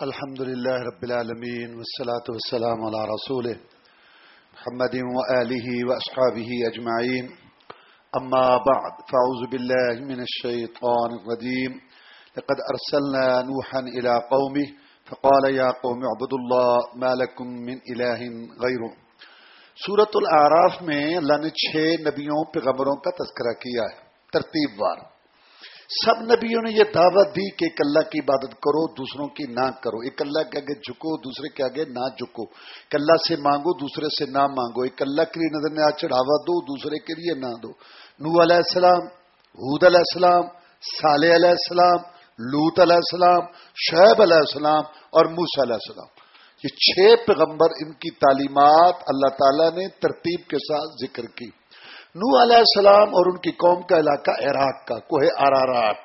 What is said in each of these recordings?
الحمد لله رب العالمين والصلاة والسلام على رسوله محمد وآله وأصحابه أجمعين. أما بعد، فأعوذ بالله من الشيطان الرجيم. لقد أرسلنا نوحا إلى قومه، فقال يا قوم اعبدوا الله ما لكم من إله غيره. سورة الأعراف میں اللہ نے چھ نبیوں، پیغمبروں کا تذکرہ کیا ہے، ترتیب وار۔ سب نبیوں نے یہ دعوت دی کہ ایک اللہ کی عبادت کرو، دوسروں کی نہ کرو۔ ایک اللہ کے آگے جھکو، دوسرے کے آگے نہ جھکو۔ ایک اللہ سے مانگو، دوسرے سے نہ مانگو۔ ایک اللہ کے لیے نظر میں چڑھاوا دو، دوسرے کے لیے نہ دو۔ نو علیہ السلام حود علیہ السلام، صالح علیہ السلام لوت علیہ السلام، شعیب علیہ السلام اور موس علیہ السلام۔ یہ چھ پیغمبر ان کی تعلیمات اللہ تعالیٰ نے ترتیب کے ساتھ ذکر کی۔ نو علیہ السلام اور ان کی قوم کا علاقہ عراق کا، کوہ آرارات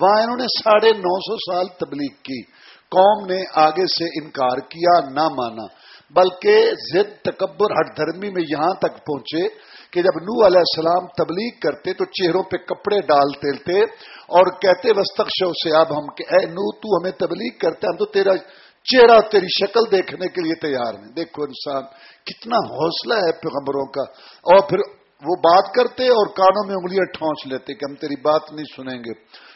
وہاں انہوں نے ساڑھے نو سو سال تبلیغ کی۔ قوم نے آگے سے انکار کیا، نہ مانا۔ بلکہ زد تکبر ہر دھرمی میں یہاں تک پہنچے کہ جب نو علیہ السلام تبلیغ کرتے تو چہروں پہ کپڑے ڈالتے تھے اور کہتے وسط سے اب ہم کہ اے نو تو ہمیں تبلیغ کرتے ہم تو تیرا چہرہ، تیری شکل دیکھنے کے لیے تیار ہیں۔ دیکھو انسان، کتنا حوصلہ ہے پیغمبروں کا۔ اور پھر وہ بات کرتے اور کانوں میں انگلیاں ٹھونس لیتے کہ ہم تیری بات نہیں سنیں گے۔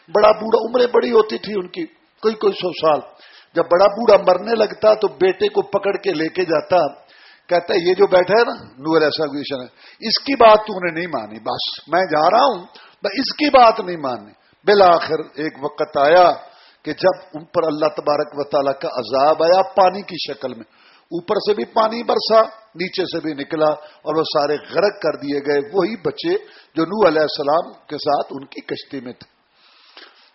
بڑا بوڑھا، عمریں بڑی ہوتی تھی ان کی، کوئی کوئی سو سال۔ جب بڑا بوڑھا مرنے لگتا تو بیٹے کو پکڑ کے لے کے جاتا، کہتا ہے، یہ جو بیٹھا ہے نا نور ایسا ہے۔ اس کی بات تو نے نہیں مانی، بس۔ میں جا رہا ہوں اس کی بات نہیں مانی۔ بالآخر ایک وقت آیا کہ جب ان پر اللہ تبارک و تعالیٰ کا عذاب آیا پانی کی شکل میں اوپر سے بھی پانی برسا، نیچے سے بھی نکلا اور وہ سارے غرق کر دیے گئے۔ وہی بچے جو نو علیہ السلام کے ساتھ ان کی کشتی میں تھے۔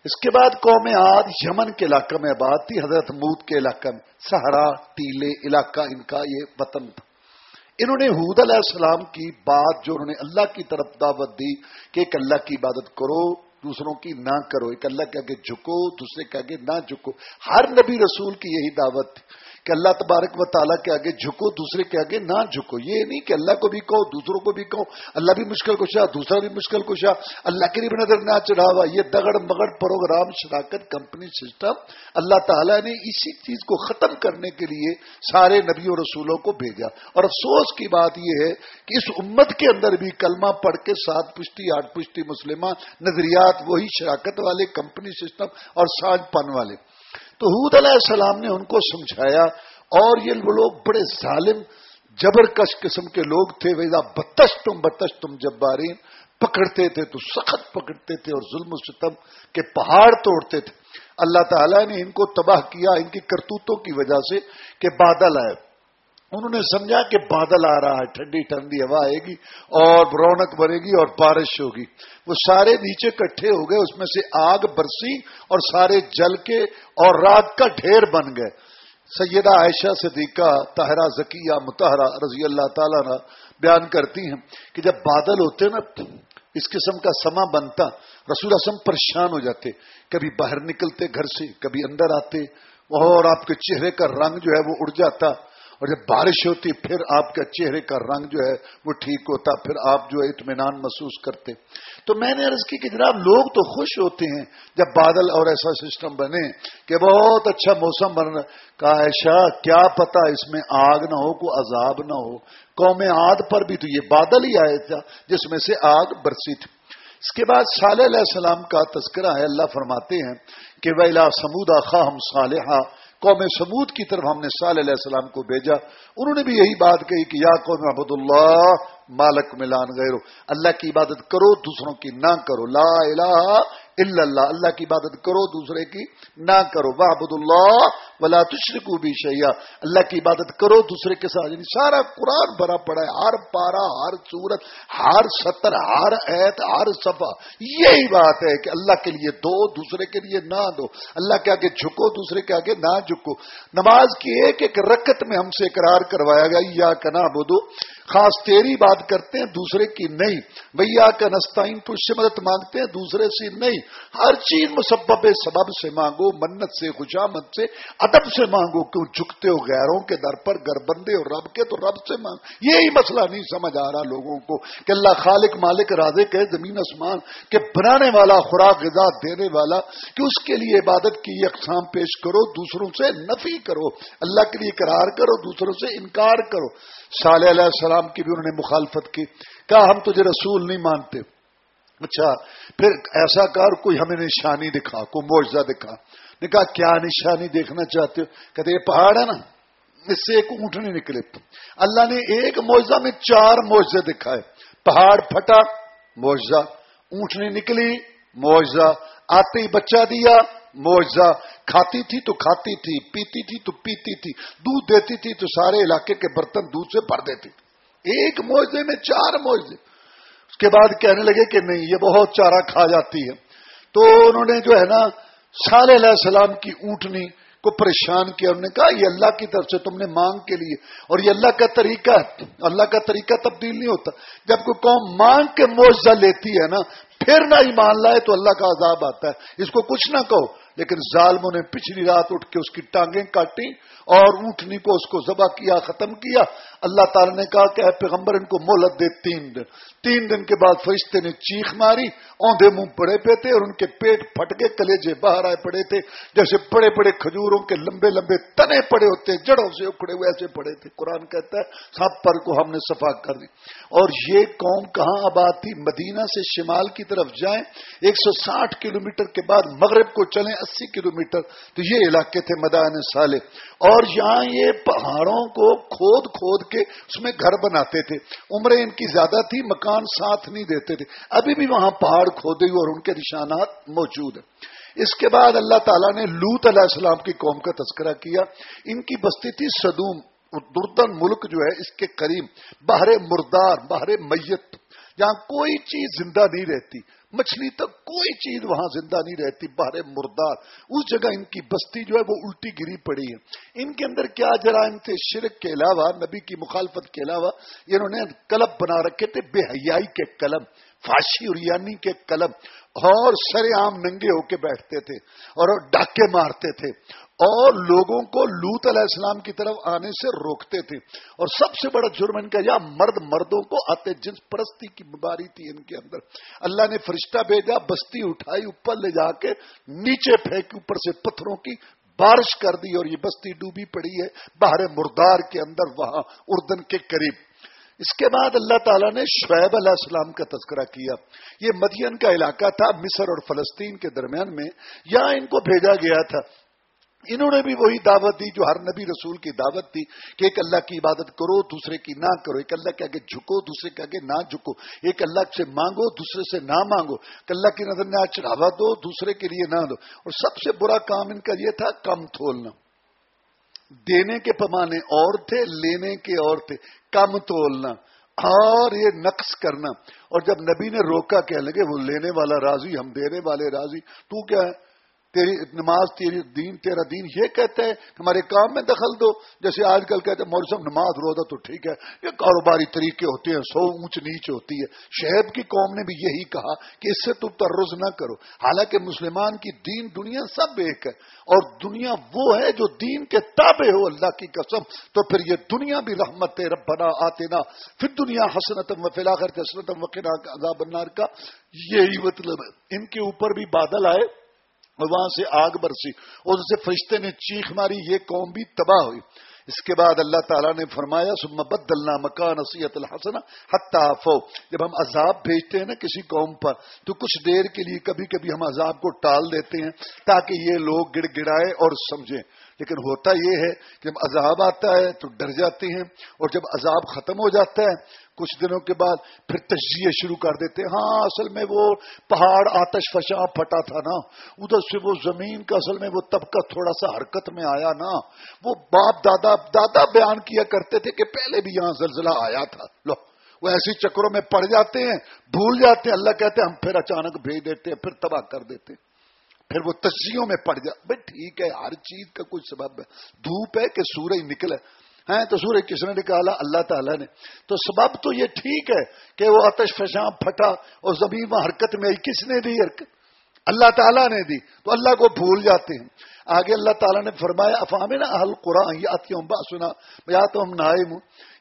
اس کے بعد قوم آد یمن کے علاقہ میں آباد تھی، حضرت مود کے علاقہ میں۔ سہارا ٹیلے، علاقہ، ان کا یہ وطن تھا۔ انہوں نے حود علیہ السلام کی بات جو انہوں نے اللہ کی طرف دعوت دی کہ ایک اللہ کی عبادت کرو، دوسروں کی نہ کرو، ایک اللہ کے آگے جھکو، دوسرے کے آگے نہ جھکو۔ ہر نبی رسول کی یہی دعوت تھی۔ کہ اللہ تبارک و تعالیٰ کے آگے جھکو، دوسرے کے آگے نہ جھکو۔ یہ نہیں کہ اللہ کو بھی کہو، دوسروں کو بھی کہو۔ اللہ بھی مشکل کشا، دوسرا بھی مشکل کشا۔ اللہ کے لیے بھی نظر نہ چڑھاوا۔ یہ دگڑ مگڑ پروگرام شراکت کمپنی سسٹم اللہ تعالیٰ نے اسی چیز کو ختم کرنے کے لیے سارے نبیوں رسولوں کو بھیجا۔ اور افسوس کی بات یہ ہے کہ اس امت کے اندر بھی کلمہ پڑھ کے سات پشتی، آٹھ پشتی مسلمان نظریات وہی شراکت والے کمپنی سسٹم اور سانج پن والے۔ تو حود علیہ السلام نے ان کو سمجھایا اور یہ لوگ بڑے ظالم، جبرکش قسم کے لوگ تھے ویزا بتش تم بتش تم جبارین پکڑتے تھے تو سخت پکڑتے تھے اور ظلم و ستم کے پہاڑ توڑتے تھے۔ اللہ تعالیٰ نے ان کو تباہ کیا ان کی کرتوتوں کی وجہ سے کہ بادل آئے۔ انہوں نے سمجھا کہ بادل آ رہا ہے، ٹھنڈی ٹھنڈی ہوا آئے گی اور رونق بنے گی اور بارش ہوگی۔ وہ سارے نیچے کٹھے ہو گئے، اس میں سے آگ برسی اور سارے جل کے اور رات کا ڈھیر بن گئے۔ سیدہ عائشہ صدیقہ، طاہرہ ذکیہ متحرہ رضی اللہ تعالی نے بیان کرتی ہیں کہ جب بادل ہوتے نا، اس قسم کا سما بنتا، رسول اعظم پریشان ہو جاتے۔ کبھی باہر نکلتے گھر سے، کبھی اندر آتے۔ اور آپ کے چہرے کا رنگ جو ہے وہ اڑ جاتا۔ اور جب بارش ہوتی پھر آپ کا چہرے کا رنگ جو ہے وہ ٹھیک ہوتا، پھر آپ جو ہے اطمینان محسوس کرتے۔ تو میں نے عرض کی کہ جناب، لوگ تو خوش ہوتے ہیں جب بادل اور ایسا سسٹم بنے کہ بہت اچھا موسم بن کا ایشا کیا پتا اس میں آگ نہ ہو، کوئی عذاب نہ ہو۔ قوم آد پر بھی تو یہ بادل ہی آئے تھا جس میں سے آگ برسی تھی۔ اس کے بعد صالح علیہ السلام کا تذکرہ ہے، اللہ فرماتے ہیں کہ ویلا سمودا خواہ ہم صالحہ قوم سمود کی طرف ہم نے صالح علیہ السلام کو بھیجا۔ انہوں نے بھی یہی بات کہی کہ یا قوم محبود اللہ مالک ملان غیرو، اللہ کی عبادت کرو، دوسروں کی نہ کرو۔ لا الہ الا اللہ اللہ کی عبادت کرو، دوسرے کی نہ کرو۔ وحبد اللہ ولا تشرکو بھی شیا اللہ کی عبادت کرو، دوسرے کے ساتھ۔ یعنی سارا قرآن بھرا پڑا ہے۔ ہر پارا ہر سورت، ہر ستر ہر ایت، ہر صفا یہی بات ہے کہ اللہ کے لیے دو، دوسرے کے لیے نہ دو۔ اللہ کے آگے جھکو، دوسرے کے آگے نہ جھکو۔ نماز کی ایک ایک رکت میں ہم سے اقرار کروایا گیا یا کنا بدو خاص تیری بات کرتے ہیں، دوسرے کی نہیں۔ بھیا کا نستعین تو اس سے مدد مانگتے ہیں، دوسرے سے نہیں۔ ہر چیز مسبب سبب سے مانگو، منت سے خوشامت سے، ادب سے مانگو، کیوں جھکتے ہو غیروں کے در پر گر بندے رب کے، تو رب سے مانگ۔ یہی مسئلہ نہیں سمجھ آ رہا لوگوں کو کہ اللہ خالق، مالک راضے کہ زمین، آسمان کہ بنانے والا، خوراک، غذا دینے والا، کہ اس کے لیے عبادت کی اقسام پیش کرو، دوسروں سے نفی کرو، اللہ کے لیے قرار کرو، دوسروں سے انکار کرو۔ صالح علیہ السلام کی بھی انہوں نے مخالفت کی، کہا، ہم تجھے رسول نہیں مانتے۔ اچھا پھر ایسا کر، کوئی ہمیں نشانی دکھا، کوئی معجزہ دکھا۔ نے کہا، کیا نشانی دیکھنا چاہتے ہو؟ کہتے، یہ پہاڑ ہے نا، اس سے ایک اونٹ نہیں نکلے۔ اللہ نے ایک معجزہ میں چار معجزے دکھائے۔ پہاڑ پھٹا، معجزہ۔ اونٹنی نکلی، معجزہ۔ آتے ہی بچہ دیا، معجزہ۔ کھاتی تھی تو کھاتی تھی، پیتی تھی تو پیتی تھی۔ دودھ دیتی تھی تو سارے علاقے کے برتن دودھ سے بھر دیتی۔ ایک معجزے میں چار معجزے۔ اس کے بعد کہنے لگے کہ نہیں، یہ بہت چارہ کھا جاتی ہے۔ تو انہوں نے جو ہے نا سال علیہ السلام کی اونٹنی کو پریشان کیا۔ انہوں نے کہا، یہ اللہ کی طرف سے تم نے مانگ کے لیے۔ اور یہ اللہ کا طریقہ ہے۔ اللہ کا طریقہ تبدیل نہیں ہوتا۔ جب کوئی قوم مانگ کے معاوضہ لیتی ہے نا، پھر نہ ایمان لائے تو اللہ کا عذاب آتا ہے۔ اس کو کچھ نہ کہو۔ لیکن ظالموں نے پچھلی رات اٹھ کے اس کی ٹانگیں کاٹی اور اونٹنی کو اس کو ذبح کیا، ختم کیا۔ اللہ تعالی نے کہا کہ پیغمبر، ان کو مہلت دے تین دن۔ تین دن کے بعد فرشتے نے چیخ ماری، اوندے منہ پڑے پہ تھے اور ان کے پیٹ پھٹ کے کلیجے باہر آئے پڑے تھے۔ جیسے بڑے بڑے کھجوروں کے لمبے لمبے تنے پڑے ہوتے جڑوں سے اکڑے ہوئے ایسے پڑے تھے۔ قرآن کہتا ہے، سب پر کو ہم نے صفا کر دی۔ اور یہ قوم کہاں آباد تھی مدینہ سے شمال کی طرف جائیں۔ ایک سو ساٹھ کلو کے بعد مغرب کو چلیں۔ اسی کلو تو یہ علاقے تھے مدان سالے۔ اور یہاں یہ پہاڑوں کو کھود کھود کے اس میں گھر بناتے تھے۔ عمریں ان کی زیادہ تھی، مکان ساتھ نہیں دیتے تھے۔ ابھی بھی وہاں پہاڑ کھودے اور ان کے نشانات موجود ہیں۔ اس کے بعد اللہ تعالیٰ نے لوت علیہ السلام کی قوم کا تذکرہ کیا۔ ان کی بستی تھی سدوم دردن ملک جو ہے، اس کے قریب باہر مردار باہر میت۔ جہاں کوئی چیز زندہ نہیں رہتی۔ مچھلی تک کوئی چیز وہاں زندہ نہیں رہتی باہر مردار۔ اس جگہ ان کی بستی جو ہے وہ الٹی گری پڑی ہے۔ ان کے اندر کیا جرائم تھے شرک کے علاوہ، نبی کی مخالفت کے علاوہ انہوں نے کلب بنا رکھے تھے، بے حیائی کے قلم، فاشی اور یعنی کے قلم۔ اور سر عام ننگے ہو کے بیٹھتے تھے اور ڈاکے مارتے تھے اور لوگوں کو لوت علیہ السلام کی طرف آنے سے روکتے تھے اور سب سے بڑا جرم ان کا یا مرد مردوں کو آتے جنس پرستی کی بیماری تھی ان کے اندر اللہ نے فرشتہ بھیجا، بستی اٹھائی، اوپر لے جا کے نیچے پھینک اوپر سے پتھروں کی بارش کر دی اور یہ بستی ڈوبی پڑی ہے باہر مردار کے اندر، وہاں اردن کے قریب۔ اس کے بعد اللہ تعالیٰ نے شعیب علیہ السلام کا تذکرہ کیا۔ یہ مدین کا علاقہ تھا، مصر اور فلسطین کے درمیان میں، یہاں ان کو بھیجا گیا تھا۔ انہوں نے بھی وہی دعوت دی جو ہر نبی رسول کی دعوت تھی کہ ایک اللہ کی عبادت کرو، دوسرے کی نہ کرو، ایک اللہ کے آگے جھکو، دوسرے کے آگے نہ جھکو۔ ایک اللہ سے مانگو، دوسرے سے نہ مانگو۔ اللہ کی نظر میں آج چڑھاوا دو، دوسرے کے لیے نہ دو۔ اور سب سے برا کام ان کا یہ تھا، کم تھولنا۔ دینے کے پیمانے اور تھے، لینے کے اور تھے۔ کم تولنا، اور یہ نقص کرنا۔ اور جب نبی نے روکا، کہنے لگے، وہ لینے والا راضی، ہم دینے والے راضی، تو کیا ہے؟ تیری نماز تیری دین، تیرا دین یہ کہتا ہے ہمارے کام میں دخل دو۔ جیسے آج کل کہتے ہیں مولوی صاحب نماز روزہ تو ٹھیک ہے، یہ کاروباری طریقے ہوتے ہیں، سو اونچ نیچ ہوتی ہے۔ شہب کی قوم نے بھی یہی کہا کہ اس سے تم ترز نہ کرو۔ حالانکہ مسلمان کی دین دنیا سب ایک ہے، اور دنیا وہ ہے جو دین کے تابع ہو، اللہ کی قسم۔ تو پھر یہ دنیا بھی رحمت ربنا آتے نا پھر دنیا حسنتم و فلاخر حسنتم وقنا عذاب النار کا یہی مطلب ہے۔ ان کے اوپر بھی بادل آئے۔ اور وہاں سے آگ برسی۔ اور اسے فرشتے نے چیخ ماری، یہ قوم بھی تباہ ہوئی۔ اس کے بعد اللہ تعالیٰ نے فرمایا سم بدلنا مکان نصیحت الحسن حتاف جب ہم عذاب بھیجتے ہیں نا کسی قوم پر، تو کچھ دیر کے لیے کبھی کبھی ہم عذاب کو ٹال دیتے ہیں تاکہ یہ لوگ گڑ گڑائے اور سمجھیں۔ لیکن ہوتا یہ ہے کہ جب عذاب آتا ہے تو ڈر جاتے ہیں، اور جب عذاب ختم ہو جاتا ہے کچھ دنوں کے بعد پھر تجزیے شروع کر دیتے ہاں اصل میں وہ پہاڑ آتش فشاں پھٹا تھا نا۔ ادھر سے وہ زمین کا اصل میں وہ طبقہ تھوڑا سا حرکت میں آیا نا۔ وہ باپ دادا دادا بیان کیا کرتے تھے کہ پہلے بھی یہاں زلزلہ آیا تھا۔ لو، وہ ایسی چکروں میں پڑ جاتے ہیں، بھول جاتے ہیں۔ اللہ کہتے ہیں، ہم پھر اچانک بھیج دیتے ہیں، پھر تباہ کر دیتے ہیں۔ پھر وہ تجزیوں میں پڑ جائے بھائی، ٹھیک ہے، ہر چیز کا کوئی سبب ہے۔ دھوپ ہے کہ سورج نکلے ہیں؟ تو سورج کس نے نکالا اللہ تعالیٰ نے۔ تو سبب تو یہ ٹھیک ہے کہ وہ آتش فشاں پھٹا اور زمین میں حرکت میں کس نے دی حرکت؟ اللہ تعالیٰ نے دی۔ تو اللہ کو بھول جاتے ہیں۔ آگے اللہ تعالیٰ نے فرمایا افام اہل قرآن یا سنا یا تو ہم نائم۔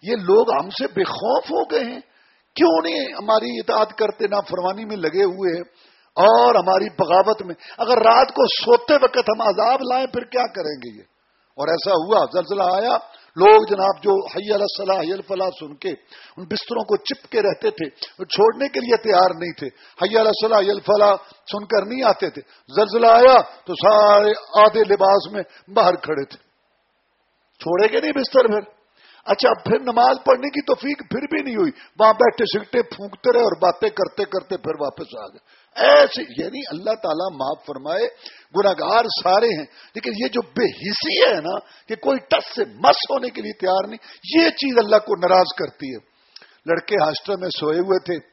یہ لوگ ہم سے بے خوف ہو گئے ہیں۔ کیوں نہیں ہماری اطاعت کرتے؟ نہ فرمانی میں لگے ہوئے ہیں۔ اور ہماری بغاوت میں۔ اگر رات کو سوتے وقت ہم عذاب لائیں، پھر کیا کریں گے یہ؟ اور ایسا ہوا، زلزلہ آیا۔ لوگ جناب جو حی الصلاح حی الفلاح سن کے ان بستروں کو چپ کے رہتے تھے چھوڑنے کے لیے تیار نہیں تھے۔ حی الصلاح حی الفلاح سن کر نہیں آتے تھے۔ زلزلہ آیا تو سارے آدھے لباس میں باہر کھڑے تھے۔ چھوڑے گے نہیں بستر پھر؟ اچھا پھر نماز پڑھنے کی توفیق پھر بھی نہیں ہوئی۔ وہاں بیٹھے سگٹے پھونکتے رہے اور باتیں کرتے کرتے پھر واپس آ گئے۔ ایسے یعنی اللہ تعالیٰ معاف فرمائے گناگار سارے ہیں، لیکن یہ جو بے حسی ہے نا، کہ کوئی ٹس سے مس ہونے کے لیے تیار نہیں، یہ چیز اللہ کو ناراض کرتی ہے۔ لڑکے ہاسٹل میں سوئے ہوئے تھے،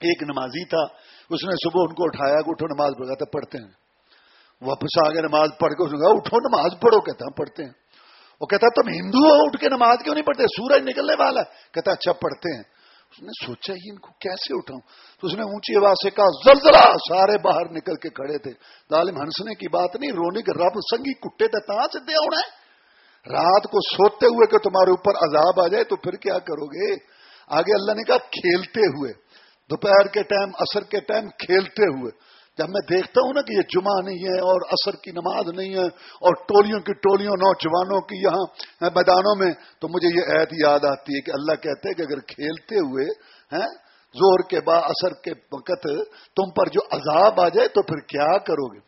ایک نمازی تھا، اس نے صبح ان کو اٹھایا کہ اٹھو نماز پڑھا تھا پڑھتے ہیں۔ واپس آ گئے نماز پڑھ کے اٹھو نماز پڑھو، کہتا ہیں پڑھتے ہیں۔ وہ کہتا تم ہندو ہو اٹھ کے نماز کیوں نہیں پڑھتے؟ سورج نکلنے والا ہے۔ کہتا اچھا پڑھتے ہیں۔ اس نے سوچا ہی ان کو کیسے اٹھاؤں؟ تو اس نے اونچی آواز سے کہا، زلزلہ! سارے باہر نکل کے کھڑے تھے۔ ظالم ہنسنے کی بات نہیں رونے کے رب سنگی کٹے تھے، کہاں سے دے ہونا ہے؟ رات کو سوتے ہوئے کہ تمہارے اوپر عذاب آ جائے تو پھر کیا کرو گے؟ آگے اللہ نے کہا، کھیلتے ہوئے۔ دوپہر کے ٹائم اثر کے ٹائم کھیلتے ہوئے۔ جب میں دیکھتا ہوں نا کہ یہ جمعہ نہیں ہے اور اثر کی نماز نہیں ہے اور ٹولیوں کی ٹولیوں نوجوانوں کی یہاں میدانوں میں، تو مجھے یہ عید یاد آتی ہے کہ اللہ کہتے ہیں کہ اگر کھیلتے ہوئے، ہیں زور کے با اثر کے وقت تم پر جو عذاب آ جائے تو پھر کیا کرو گے؟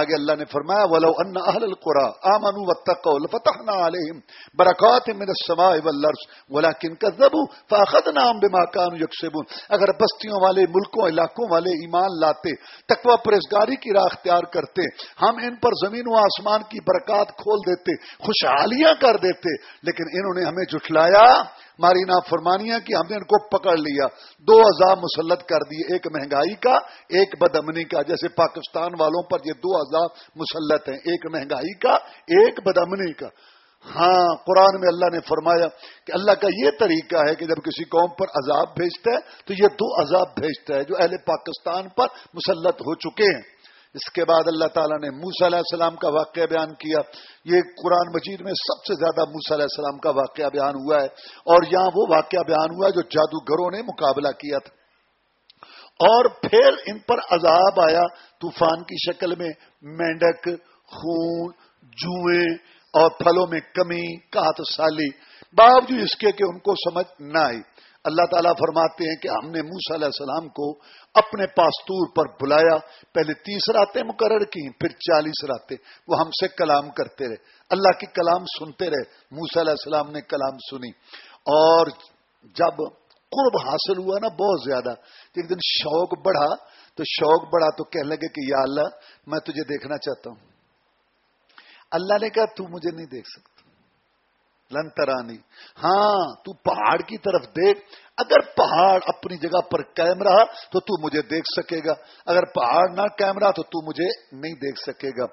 آگے اللہ نے فرمایا، ولو ان اهل القرى امنوا واتقوا لفتحنا عليهم برکات من السماء والارض ولكن كذبوا فاخذناهم بما كانوا يكسبون. اگر بستیوں والے، ملکوں، علاقوں والے ایمان لاتے، تقوی پرہیزگاری کی راہ اختیار کرتے، ہم ان پر زمین و آسمان کی برکات کھول دیتے، خوشحالیاں کر دیتے، لیکن انہوں نے ہمیں جھٹلایا ہماری نا فرمانیاں کی ہم نے ان کو پکڑ لیا۔ دو عذاب مسلط کر دیے، ایک مہنگائی کا، ایک بدمنی کا۔ جیسے پاکستان والوں پر یہ دو عذاب مسلط ہیں، ایک مہنگائی کا، ایک بدمنی کا۔ ہاں قرآن میں اللہ نے فرمایا کہ اللہ کا یہ طریقہ ہے کہ جب کسی قوم پر عذاب بھیجتا ہے، تو یہ دو عذاب بھیجتا ہے جو اہل پاکستان پر مسلط ہو چکے ہیں۔ اس کے بعد اللہ تعالیٰ نے موسا علیہ السلام کا واقعہ بیان کیا۔ یہ قرآن مجید میں سب سے زیادہ موسا علیہ السلام کا واقعہ بیان ہوا ہے۔ اور یہاں وہ واقعہ بیان ہوا ہے جو جادوگروں نے مقابلہ کیا تھا۔ اور پھر ان پر عذاب آیا طوفان کی شکل میں۔ مینڈک، خون جوئیں اور پھلوں میں کمی کات سالی۔ باوجود اس کے کہ ان کو سمجھ نہ آئی۔ اللہ تعالیٰ فرماتے ہیں کہ ہم نے موسا علیہ السلام کو اپنے پاستور پر بلایا، پہلے تیس راتیں مقرر کی پھر چالیس راتیں۔ وہ ہم سے کلام کرتے رہے۔ اللہ کی کلام سنتے رہے۔ موسا علیہ السلام نے کلام سنی۔ اور جب قرب حاصل ہوا نا بہت زیادہ ایک دن شوق بڑھا۔ تو شوق بڑھا تو کہنے لگے کہ یا اللہ، میں تجھے دیکھنا چاہتا ہوں۔ اللہ نے کہا، تو مجھے نہیں دیکھ سکتا۔ لنترانی ہاں تو پہاڑ کی طرف دیکھ۔ اگر پہاڑ اپنی جگہ پر قائم رہا، تو تو مجھے دیکھ سکے گا۔ اگر پہاڑ نہ قائم رہا، تو تو مجھے نہیں دیکھ سکے گا۔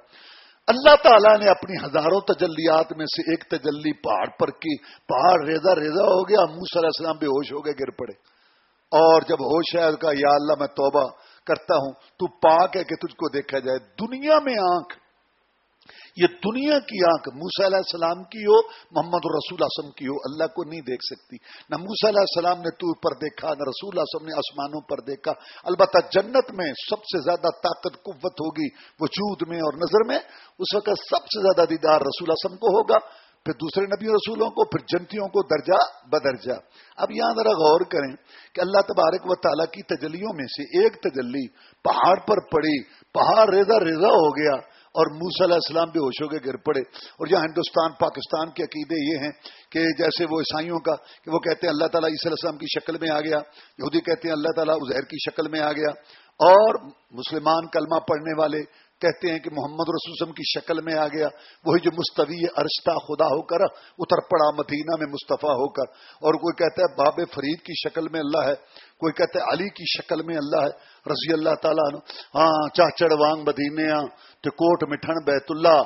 اللہ تعالیٰ نے اپنی ہزاروں تجلیات میں سے ایک تجلی پہاڑ پر کی۔ پہاڑ ریزا ریزا ہو گیا موس علیہ السلام بے ہوش ہو گئے، گر پڑے۔ اور جب ہوش ہے کا یا اللہ، میں توبہ کرتا ہوں۔ تو پاک ہے کہ تجھ کو دیکھا جائے۔ دنیا میں آنکھ یہ دنیا کی آنکھ موسا علیہ السلام کی ہو، محمد رسول اعظم کی ہو، اللہ کو نہیں دیکھ سکتی۔ نہ موسا علیہ السلام نے تو پر دیکھا، نہ رسول اعظم نے آسمانوں پر دیکھا۔ البتہ جنت میں سب سے زیادہ طاقت، قوت ہوگی وجود میں اور نظر میں۔ اس وقت سب سے زیادہ دیدار رسول اعظم کو ہوگا، پھر دوسرے نبی رسولوں کو، پھر جنتیوں کو درجہ بدرجہ۔ اب یہاں ذرا غور کریں کہ اللہ تبارک و تعالیٰ کی تجلیوں میں سے ایک تجلی پہاڑ پر پڑی، پہاڑ ریزا ریزا ہو گیا۔ اور موسی علیہ السلام بھی ہوشوں کے گر پڑے۔ اور یہاں ہندوستان، پاکستان کے عقیدے یہ ہیں کہ جیسے وہ عیسائیوں کا کہ وہ کہتے ہیں اللہ تعالیٰ عیسی علیہ السلام کی شکل میں آ گیا، یہودی کہتے ہیں اللہ تعالیٰ ازہر کی شکل میں آ گیا۔ اور مسلمان کلمہ پڑھنے والے کہتے ہیں کہ محمد رسول کی شکل میں آ گیا۔ وہی جو مستوی ارشتہ خدا ہو کر اتر پڑا مدینہ میں مصطفیٰ ہو کر۔ اور کوئی کہتا ہے باب فرید کی شکل میں اللہ ہے۔ کوئی کہتا ہے علی کی شکل میں اللہ ہے، رضی اللہ تعالیٰ ہاں چاچڑ وانگ مدینے تے کوٹ مٹھن بیت اللہ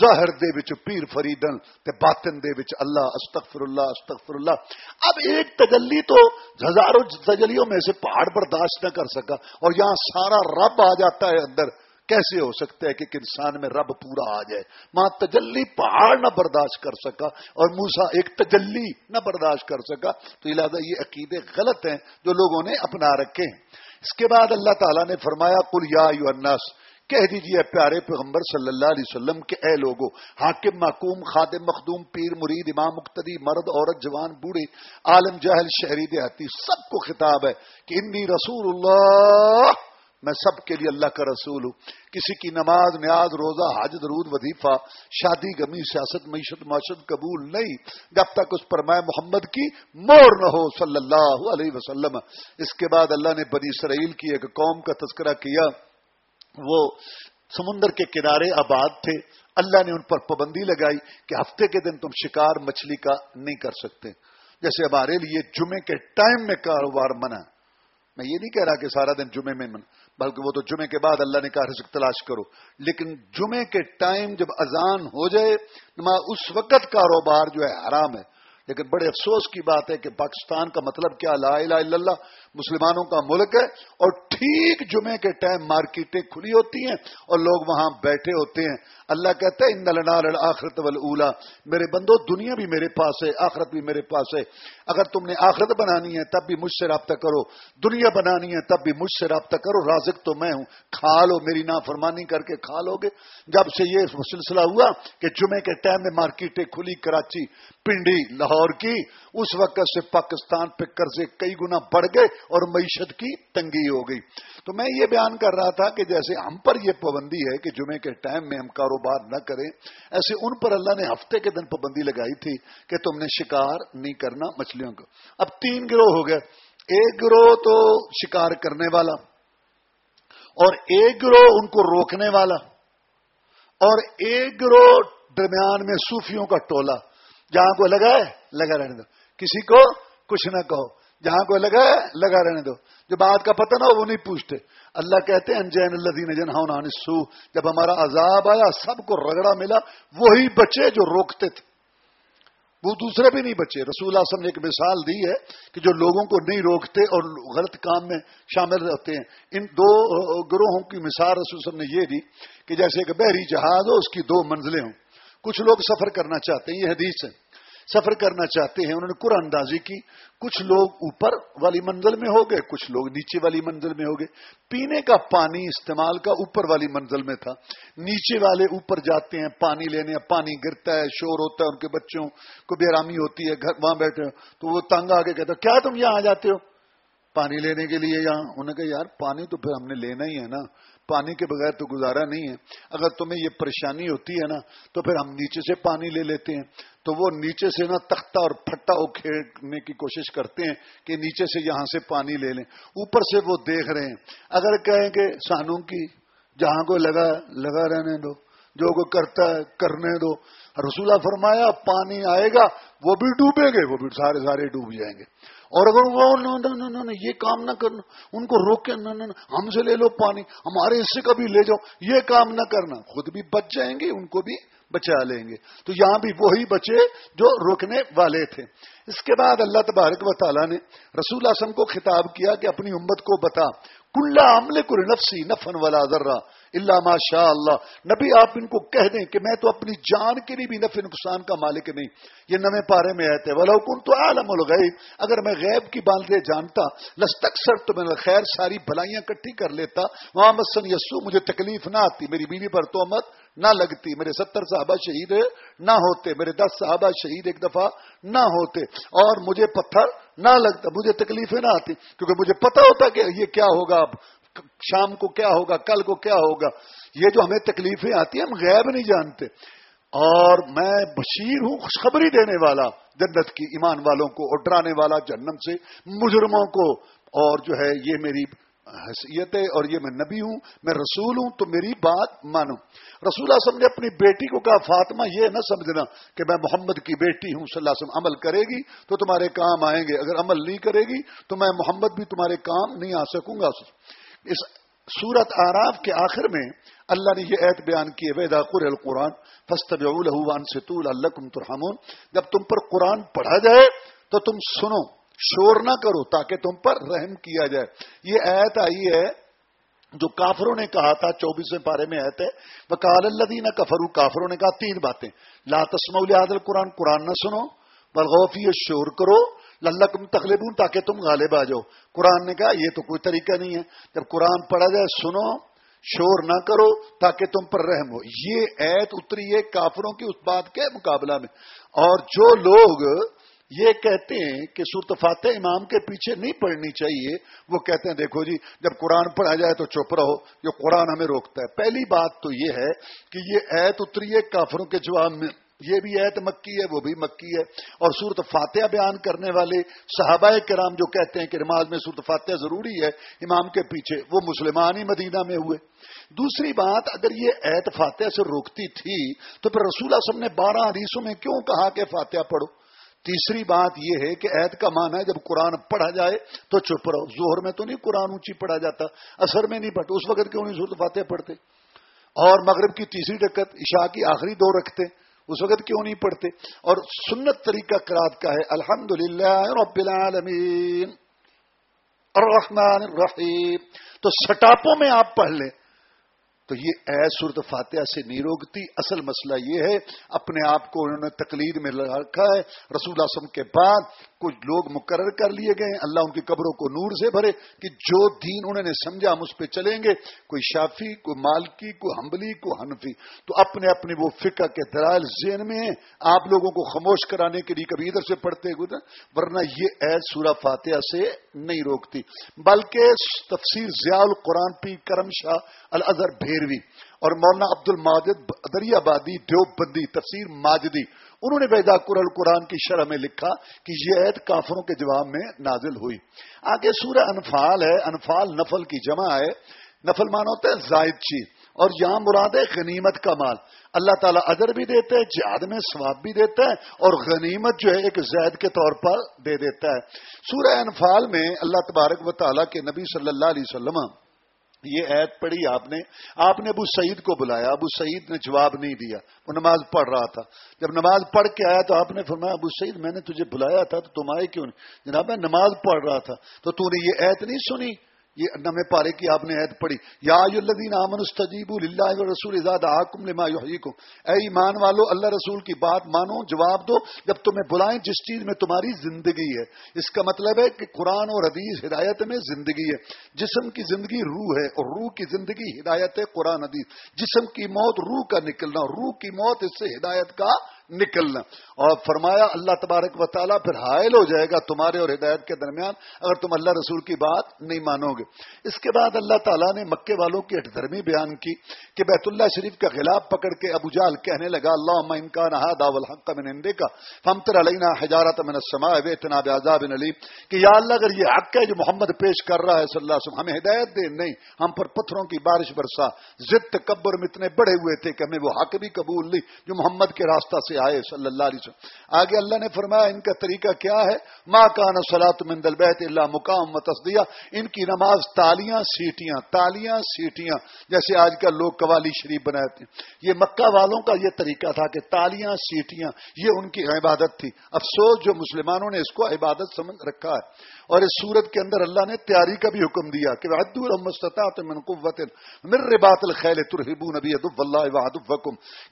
ظاہر دے وچ پیر فریدن، تے باطن دے وچ اللہ استغفر اللہ استغفر اللہ اب ایک تجلی تو ہزاروں تجلیوں میں سے پہاڑ برداشت نہ کر سکا، اور یہاں سارا رب آ جاتا ہے اندر۔ کیسے ہو سکتا ہے کہ ایک انسان میں رب پورا آ جائے؟ ماں تجلی پہاڑ نہ برداشت کر سکا اور موسا ایک تجلی نہ برداشت کر سکا۔ تو لہٰذا یہ عقیدے غلط ہیں جو لوگوں نے اپنا رکھے ہیں۔ اس کے بعد اللہ تعالیٰ نے فرمایا کل یا یو الناس، کہہ دیجیے پیارے پیغمبر صلی اللہ علیہ وسلم کے اے لوگو، حاکم، محکوم، خادم، مخدوم، پیر، مرید، امام، مقتدی، مرد، عورت، جوان، بوڑھے، عالم جہل شہری، دیہاتی، سب کو خطاب ہے کہ انی رسول اللہ میں سب کے لیے اللہ کا رسول ہوں۔ کسی کی نماز، نیاز، روزہ، حج، درود، وظیفہ، شادی، گمی، سیاست، معیشت معاشت قبول نہیں۔ جب تک اس پر میں محمد کی مور نہ ہو، صلی اللہ علیہ وسلم۔ اس کے بعد اللہ نے بنی اسرائیل کی ایک قوم کا تذکرہ کیا۔ وہ سمندر کے کنارے آباد تھے۔ اللہ نے ان پر پابندی لگائی کہ ہفتے کے دن تم شکار مچھلی کا نہیں کر سکتے۔ جیسے ہمارے لیے جمعے کے ٹائم میں کاروبار منع۔ میں یہ نہیں کہہ رہا کہ سارا دن جمعے میں من بلکہ وہ تو جمعے کے بعد اللہ نے کہا رزق تلاش کرو۔ لیکن جمعے کے ٹائم جب اذان ہو جائے اس وقت کاروبار جو ہے حرام ہے۔ لیکن بڑے افسوس کی بات ہے کہ پاکستان کا مطلب کیا؟ لا الہ الا اللہ۔ مسلمانوں کا ملک ہے اور ٹھیک جمعے کے ٹائم مارکیٹیں کھلی ہوتی ہیں اور لوگ وہاں بیٹھے ہوتے ہیں۔ اللہ کہتا ہے، ان آخرت اولا میرے بندو، دنیا بھی میرے پاس ہے، آخرت بھی میرے پاس ہے۔ اگر تم نے آخرت بنانی ہے، تب بھی مجھ سے رابطہ کرو۔ دنیا بنانی ہے، تب بھی مجھ سے رابطہ کرو۔ رازق تو میں ہوں۔ کھا لو، میری نافرمانی کر کے کھا لو گے۔ جب سے یہ سلسلہ ہوا کہ جمعے کے ٹائم میں مارکیٹیں کھلی، کراچی، پنڈی، لاہور کی، اس وقت سے پاکستان پہ قرضے کئی گنا بڑھ گئے۔ اور معیشت کی تنگی ہو گئی۔ تو میں یہ بیان کر رہا تھا کہ جیسے ہم پر یہ پابندی ہے کہ جمعے کے ٹائم میں ہم کاروبار نہ کریں، ایسے ان پر اللہ نے ہفتے کے دن پابندی لگائی تھی کہ تم نے شکار نہیں کرنا مچھلیوں کو۔ اب تین گروہ ہو گئے۔ ایک گروہ تو شکار کرنے والا اور ایک گروہ ان کو روکنے والا اور ایک گروہ درمیان میں صوفیوں کا ٹولا جہاں کو لگا ہے، لگا رہنے دو۔ کسی کو کچھ نہ کہو۔ جہاں کو لگا ہے، لگا رہنے دو۔ جو بات کا پتہ نہ ہو، وہ نہیں پوچھتے۔ اللہ کہتے ہیں، انجین اللہ دین جن سو جب ہمارا عذاب آیا، سب کو رگڑا ملا، وہی بچے جو روکتے تھے۔ وہ دوسرے بھی نہیں بچے۔ رسول اللہ وسلم نے ایک مثال دی ہے کہ جو لوگوں کو نہیں روکتے اور غلط کام میں شامل رہتے ہیں۔ ان دو گروہوں کی مثال رسول وسلم نے یہ دی کہ جیسے ایک بحری جہاز ہو، اس کی دو منزلیں ہوں۔ کچھ لوگ سفر کرنا چاہتے ہیں، یہ حدیث ہے۔ سفر کرنا چاہتے ہیں، انہوں نے قرآن اندازی کی۔ کچھ لوگ اوپر والی منزل میں ہو گئے، کچھ لوگ نیچے والی منزل میں ہو گئے۔ پینے کا پانی استعمال کا اوپر والی منزل میں تھا۔ نیچے والے اوپر جاتے ہیں، پانی لینے پانی گرتا ہے، شور ہوتا ہے، ان کے بچوں کو بے آرامی ہوتی ہے، گھر وہاں بیٹھے تو وہ تنگ آگے کہتے کیا تم یہاں آ جاتے ہو؟ پانی لینے کے لیے یہاں۔ انہوں نے کہا، یار، پانی تو پھر ہم نے لینا ہی ہے نا۔ پانی کے بغیر تو گزارا نہیں ہے۔ اگر تمہیں یہ پریشانی ہوتی ہے نا، تو پھر ہم نیچے سے پانی لے لیتے ہیں۔ تو وہ نیچے سے نا تختہ اور پھٹا کھیڑنے کی کوشش کرتے ہیں کہ نیچے سے یہاں سے پانی لے لیں۔ اوپر سے وہ دیکھ رہے ہیں۔ اگر کہیں کہ سانوں کی، جہاں کو لگا لگا رہنے دو، جو کو کرتا ہے، کرنے دو۔ رسولہ فرمایا، پانی آئے گا، وہ بھی ڈوبے گے، وہ بھی سارے سارے ڈوب جائیں گے۔ اور اگر وہ یہ کام نہ کرنا، ان کو روکے ہم سے لے لو پانی، ہمارے حصے کا بھی لے جاؤ، یہ کام نہ کرنا۔ خود بھی بچ جائیں گے، ان کو بھی بچا لیں گے۔ تو یہاں بھی وہی بچے جو روکنے والے تھے۔ اس کے بعد اللہ تبارک و تعالیٰ نے رسول اعظم کو خطاب کیا کہ اپنی امت کو بتا، کلّا عمل کل نفسی نفن والا ذرہ اللہ ماشاء اللہ نبی آپ ان کو کہہ دیں کہ میں تو اپنی جان کے لیے بھی نفع نقصان کا مالک نہیں۔ یہ نویں پارے میں آتے ولا تو عالم الغیب اگر میں غیب کی باندھے جانتا لستک سر تو میں خیر ساری بھلائیاں کٹھی کر لیتا۔ وہاں مسن یسو مجھے تکلیف نہ آتی، میری بیوی پر تو مت نہ لگتی۔ میرے ستر صحابہ شہید نہ ہوتے، میرے دس صحابہ شہید ایک دفعہ نہ ہوتے۔ اور مجھے پتھر نہ لگتا، مجھے تکلیفیں نہ آتی، کیونکہ مجھے پتا ہوتا کہ یہ کیا ہوگا اب۔ شام کو کیا ہوگا، کل کو کیا ہوگا؟ یہ جو ہمیں تکلیفیں آتی ہیں، ہم غیب نہیں جانتے۔ اور میں بشیر ہوں، خوشخبری دینے والا، جنت کی ایمان والوں کو، اور ڈرانے والا جنم سے، مجرموں کو۔ اور جو ہے، یہ میری حیثیت ہے، اور یہ میں نبی ہوں، میں رسول ہوں، تو میری بات مانو۔ رسول اعظم نے اپنی بیٹی کو کہا، فاطمہ، یہ نہ سمجھنا کہ میں محمد کی بیٹی ہوں، صلی اللہ علیہ وسلم عمل کرے گی تو تمہارے کام آئیں گے۔ اگر عمل نہیں کرے گی تو میں محمد بھی تمہارے کام نہیں آ سکوں گا۔ اس سورت آراف کے آخر میں اللہ نے یہ عید بیان کی ویدا قر القرآن فسط الحوان ستول اللہ ترحمون جب تم پر قرآن پڑھا جائے تو تم سنو، شور نہ کرو تاکہ تم پر رحم کیا جائے۔ یہ ایت آئی ہے جو کافروں نے کہا تھا، چوبیسویں پارے میں آئے تھے وہ کال اللہ کفرو کافروں نے کہا تین باتیں۔ لا تسم العادل قرآن قرآن نہ سنو۔ بلغوفی شور کرو۔ للکم تخلیبون تاکہ تم غالب آ جاؤ۔ قرآن نے کہا، یہ تو کوئی طریقہ نہیں ہے۔ جب قرآن پڑھا جائے، سنو، شور نہ کرو تاکہ تم پر رحم ہو۔ یہ ایت اتری ہے کافروں کی اس بات کے مقابلہ میں۔ اور جو لوگ یہ کہتے ہیں کہ صورت فاتح امام کے پیچھے نہیں پڑھنی چاہیے، وہ کہتے ہیں، دیکھو جی جب قرآن پڑھا جائے تو چپ رہو، جو قرآن ہمیں روکتا ہے۔ پہلی بات تو یہ ہے کہ یہ ایت اتری ہے کافروں کے جواب میں۔ یہ بھی ایت مکی ہے، وہ بھی مکی ہے۔ اور صورت فاتحہ بیان کرنے والے صحابہ کرام جو کہتے ہیں کہ نماز میں صورت فاتحہ ضروری ہے، امام کے پیچھے، وہ مسلمان ہی مدینہ میں ہوئے۔ دوسری بات، اگر یہ ایت فاتحہ سے روکتی تھی، تو پھر رسول اعظم نے بارہ حدیثوں میں کیوں کہا کہ فاتحہ پڑھو؟ تیسری بات یہ ہے کہ عید کا معنی ہے، جب قرآن پڑھا جائے تو چپ رہو۔ زہر میں تو نہیں قرآن اونچی پڑھا جاتا، اثر میں نہیں پڑھتے، اس وقت کیوں نہیں صورت فاتح پڑھتے؟ اور مغرب کی تیسری ٹکت عشاء کی آخری دو رکھتے اس وقت کیوں نہیں پڑھتے؟ اور سنت طریقہ کراد کا ہے الحمد للہ رب العالمین، الرحمن الرحیم. تو سٹاپوں میں آپ پڑھ لیں، تو یہ اے صورت فاتحہ سے نہیں روکتی۔ اصل مسئلہ یہ ہے، اپنے آپ کو انہوں نے تقلید میں رکھا ہے، رسول اعظم کے بعد کچھ لوگ مقرر کر لیے گئے اللہ ان کی قبروں کو نور سے بھرے کہ جو دین انہوں نے سمجھا ہم اس پہ چلیں گے، کوئی شافی، کوئی مالکی، کوئی حمبلی کوئی حنفی۔ تو اپنے اپنے وہ فقہ کے درائل ذہن میں ہیں۔ آپ لوگوں کو خاموش کرانے کے لیے کبھی ادھر سے پڑھتے گزر ورنہ یہ عید سورہ فاتحہ سے نہیں روکتی۔ بلکہ تفسیر ضیاء القرآن پی کرم شاہ الظہر بھیروی اور مولانا عبد الماجد دریا بادی تفسیر ماجدی انہوں نے بیدا قرآن قرآن کی شرح میں لکھا کہ یہ عید کافروں کے جواب میں نازل ہوئی۔ آگے سورہ انفال ہے، انفال نفل کی جمع ہے۔ نفل مانا ہوتا ہے زائد چیز۔ اور یہاں مراد ہے غنیمت کا مال۔ اللہ تعالیٰ ادر بھی دیتا ہے، جہاد میں ثواب بھی دیتا ہے اور غنیمت جو ہے ایک زید کے طور پر دے دیتا ہے۔ سورہ انفال میں اللہ تبارک و تعالیٰ کے نبی صلی اللہ علیہ وسلم یہ عید پڑھی آپ نے۔ آپ نے ابو سعید کو بلایا، ابو سعید نے جواب نہیں دیا۔ وہ نماز پڑھ رہا تھا۔ جب نماز پڑھ کے آیا تو آپ نے فرمایا، ابو سعید، میں نے تجھے بلایا تھا تو تم آئے کیوں نہیں؟ جناب، میں نماز پڑھ رہا تھا۔ تو تو نے یہ عید نہیں سنی؟ یہ نمے پارے کی آپ نے عید پڑھی۔ یا الدین امن استجیب اللہ رسول ازاد آکم لما یحییکم۔ اے ایمان والو، اللہ رسول کی بات مانو، جواب دو۔ جب تمہیں بلائیں جس چیز میں تمہاری زندگی ہے۔ اس کا مطلب ہے کہ قرآن اور حدیث ہدایت میں زندگی ہے۔ جسم کی زندگی روح ہے اور روح کی زندگی ہدایت ہے قرآن حدیث۔ جسم کی موت روح کا نکلنا روح کی موت اس سے ہدایت کا نکلنا۔ اور فرمایا، اللہ تبارک و تعالیٰ پھر حائل ہو جائے گا تمہارے اور ہدایت کے درمیان اگر تم اللہ رسول کی بات نہیں مانو گے۔ اس کے بعد اللہ تعالیٰ نے مکے والوں کی ہٹ دھرمی بیان کی کہ بیت اللہ شریف کا خلاف پکڑ کے ابو جال کہنے لگا اللہ کا نہا داول حق میں نندے کا فمتر علینا حجارت من السماء اتناب عذاب علی کہ یا اللہ، اگر یہ حق ہے جو محمد پیش کر رہا ہے صلی اللہ علیہ وسلم، ہمیں ہدایت دے۔ نہیں، ہم پر پتھروں کی بارش برسا۔ ضد تکبر میں اتنے بڑے ہوئے تھے کہ ہمیں وہ حق بھی قبول لی جو محمد کے راستہ سے سے آئے صلی اللہ علیہ وسلم۔ آگے اللہ نے فرمایا، ان کا طریقہ کیا ہے؟ ماں کان سلاۃ مندل بیت اللہ مقام تصدیہ۔ ان کی نماز تالیاں سیٹیاں تالیاں سیٹیاں، جیسے آج کل لوگ قوالی شریف بناتے ہیں۔ یہ مکہ والوں کا یہ طریقہ تھا کہ تالیاں سیٹیاں، یہ ان کی عبادت تھی۔ افسوس، جو مسلمانوں نے اس کو عبادت سمجھ رکھا ہے۔ اور اس صورت کے اندر اللہ نے تیاری کا بھی حکم دیا کہ من قوت مر بات الخیل ترہبو نبی ادب اللہ وحد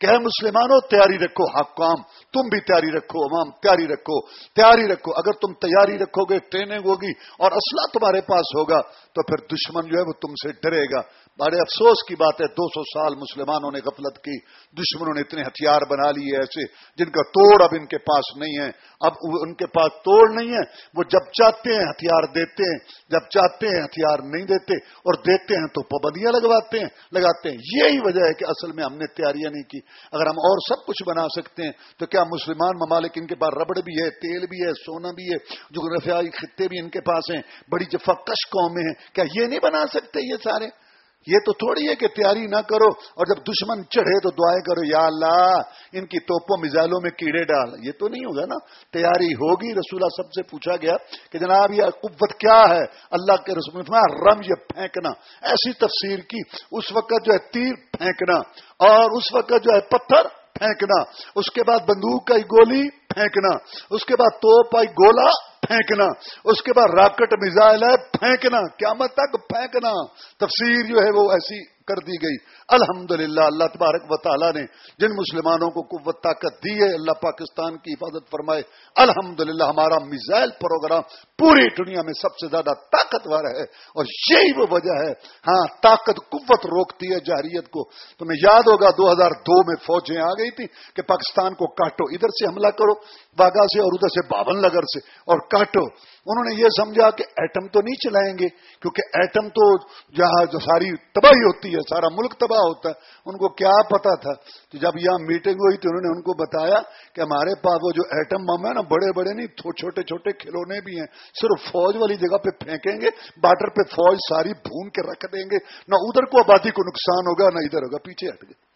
کہ ہے مسلمانوں، تیاری رکھو حق اقوام تم بھی تیاری رکھو، امام، تیاری رکھو تیاری رکھو۔ اگر تم تیاری رکھو گے، ٹریننگ ہوگی اور اسلحہ تمہارے پاس ہوگا، تو پھر دشمن جو ہے وہ تم سے ڈرے گا۔ بڑے افسوس کی بات ہے، دو سو سال مسلمانوں نے غفلت کی، دشمنوں نے اتنے ہتھیار بنا لیے ایسے، جن کا توڑ اب ان کے پاس نہیں ہے۔ اب ان کے پاس توڑ نہیں ہے، وہ جب چاہتے ہیں ہتھیار دیتے ہیں، جب چاہتے ہیں ہتھیار نہیں دیتے اور دیتے ہیں تو پابندیاں لگواتے ہیں، لگاتے ہیں۔ یہی وجہ ہے کہ اصل میں ہم نے تیاریاں نہیں کی۔ اگر ہم اور سب کچھ بنا سکتے ہیں، تو کیا مسلمان ممالک ان کے پاس ربڑ بھی ہے، تیل بھی ہے، سونا بھی ہے جغرافیائی خطے بھی ان کے پاس ہیں، بڑی جفا کش قومیں ہیں، کیا یہ نہیں بنا سکتے یہ سارے؟ یہ تو تھوڑی ہے کہ تیاری نہ کرو اور جب دشمن چڑھے تو دعائیں کرو، یا اللہ، ان کی توپوں میزائلوں میں کیڑے ڈال۔ یہ تو نہیں ہوگا نا؟ تیاری ہوگی۔ رسولہ سب سے پوچھا گیا کہ جناب، یہ قوت کیا ہے؟ اللہ کے رسول رم یہ پھینکنا۔ ایسی تفسیر کی۔ اس وقت جو ہے تیر پھینکنا اور اس وقت جو ہے پتھر پھینکنا۔ اس کے بعد بندوق کا گولی پھینکنا۔ اس کے بعد توپ آئی گولا پھینکنا۔ اس کے بعد راکٹ میزائل ہے، پھینکنا۔ قیامت تک پھینکنا۔ تفسیر جو ہے وہ ایسی کر دی گئی۔ الحمد اللہ تبارک و تعالیٰ نے جن مسلمانوں کو قوت، طاقت دی ہے، اللہ پاکستان کی حفاظت فرمائے۔ الحمد ہمارا میزائل پروگرام پوری دنیا میں سب سے زیادہ طاقتور ہے اور یہی وہ وجہ ہے۔ ہاں طاقت، قوت روکتی ہے جہریت کو۔ تمہیں یاد ہوگا، دو ہزار دو میں فوجیں آ گئی تھی کہ پاکستان کو کاٹو، ادھر سے حملہ کرو باغا سے اور ادھر سے باون نگر سے اور کاٹو۔ انہوں نے یہ سمجھا کہ ایٹم تو نہیں چلائیں گے، کیونکہ ایٹم تو جہاں جو ساری تباہی ہوتی ہے، سارا ملک تباہ ہوتا ہے ان کو کیا پتا تھا کہ جب یہاں میٹنگ ہوئی تو انہوں نے ان کو بتایا کہ ہمارے پاس وہ جو ایٹم بم ہے نا، بڑے بڑے نہیں چھوٹے چھوٹے کھلونے بھی ہیں۔ صرف فوج والی جگہ پہ پھینکیں گے بارڈر پہ فوج ساری بھون کے رکھ دیں گے۔ نہ ادھر کو آبادی کو نقصان ہوگا، نہ ادھر ہوگا، پیچھے ہٹ گئے۔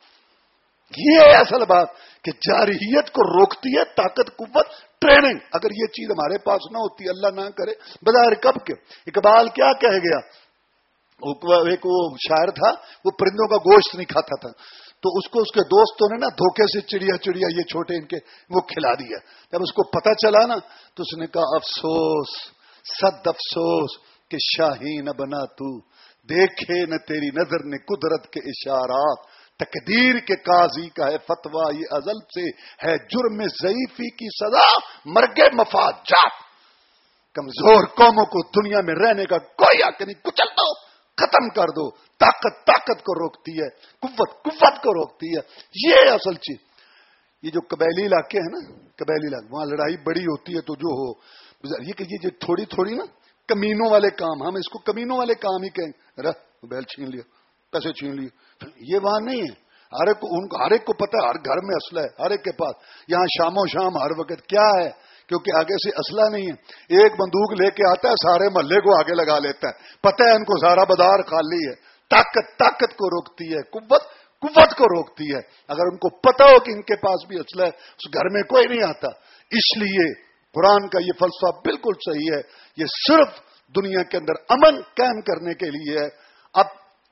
یہ ہے اصل بات کہ جارحیت کو روکتی ہے طاقت، قوت ٹریننگ اگر یہ چیز ہمارے پاس نہ ہوتی، اللہ نہ کرے۔ بظاہر کب کے؟ اقبال کیا کہہ گیا؟ ایک وہ شاعر تھا، وہ پرندوں کا گوشت نہیں کھاتا تھا۔ تو اس کو اس کے دوستوں نے نا دھوکے سے چڑیا چڑیا، یہ چھوٹے ان کے، وہ کھلا دیا۔ جب اس کو پتا چلا نا، تو اس نے کہا، افسوس سد افسوس کہ شاہی نہ بنا تو۔ دیکھے نہ تیری نظر نے قدرت کے اشارات تقدیر کے قاضی کا ہے فتوا یہ ازل سے ہے جرم ضعیفی کی سزا۔ مرگے مفاد جات کمزور قوموں کو دنیا میں رہنے کا کوئی حق نہیں کچل دو ختم کر دو۔ طاقت طاقت کو روکتی ہے۔ قوت قوت کو روکتی ہے۔ یہ اصل چیز۔ یہ جو قبیلی علاقے ہیں نا، قبیلی علاقے، وہاں لڑائی بڑی ہوتی ہے تو جو ہو۔ یہ کہ یہ تھوڑی تھوڑی نا، کمینوں والے کام، ہم اس کو کمینوں والے کام ہی کہیں۔ رہ، بیل چھین لیا، پیسے چھین لیے۔ یہ وہاں نہیں ہے۔ ہر ایک ان کو، ہر ایک کو پتا ہر گھر میں اسلحہ ہے، ہر ایک کے پاس۔ یہاں شام و شام، ہر وقت کیا ہے؟ کیونکہ آگے سے اسلحہ نہیں ہے۔ ایک بندوق لے کے آتا ہے، سارے محلے کو آگے لگا لیتا ہے۔ پتہ ہے ان کو سارا بازار خالی ہے۔ طاقت طاقت کو روکتی ہے، قوت قوت کو روکتی ہے۔ اگر ان کو پتا ہو کہ ان کے پاس بھی اسلحہ ہے، اس گھر میں کوئی نہیں آتا۔ اس لیے قرآن کا یہ فلسفہ بالکل صحیح ہے۔ یہ صرف دنیا کے اندر امن قائم کرنے کے لیے ہے۔ اب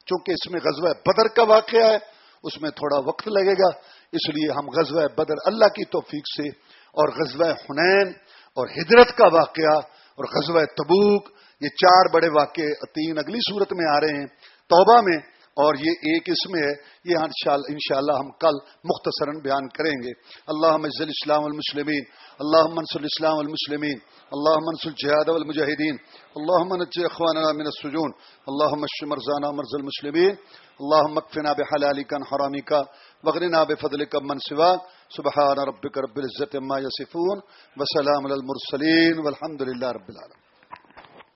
چونکہ اس میں غزوہ بدر کا واقعہ ہے، اس میں تھوڑا وقت لگے گا۔ اس لیے ہم غزوہ بدر اللہ کی توفیق سے اور غزوہ حنین اور ہجرت کا واقعہ اور غزوہ تبوک، یہ چار بڑے واقعے تین اگلی صورت میں آ رہے ہیں۔ توبہ میں اور یہ ایک اس میں ہے، یہ ان شاء اللہ ہم کل مختصراً بیان کریں گے۔ اللہ مزل اسلام المسلمین اللہ منصل اسلام المسلمین اللہ منصل جہاد المجاہدین اللہ منج اخواننا من السجون اللہ مش مرزانہ مرز المسلمین اللہ مکفنا بحلالی کا حرامی کا وغرنا بفضل کا منصوا سبحان ربک رب العزت ما یصفون وسلام المرسلین والحمد للہ رب العالمین۔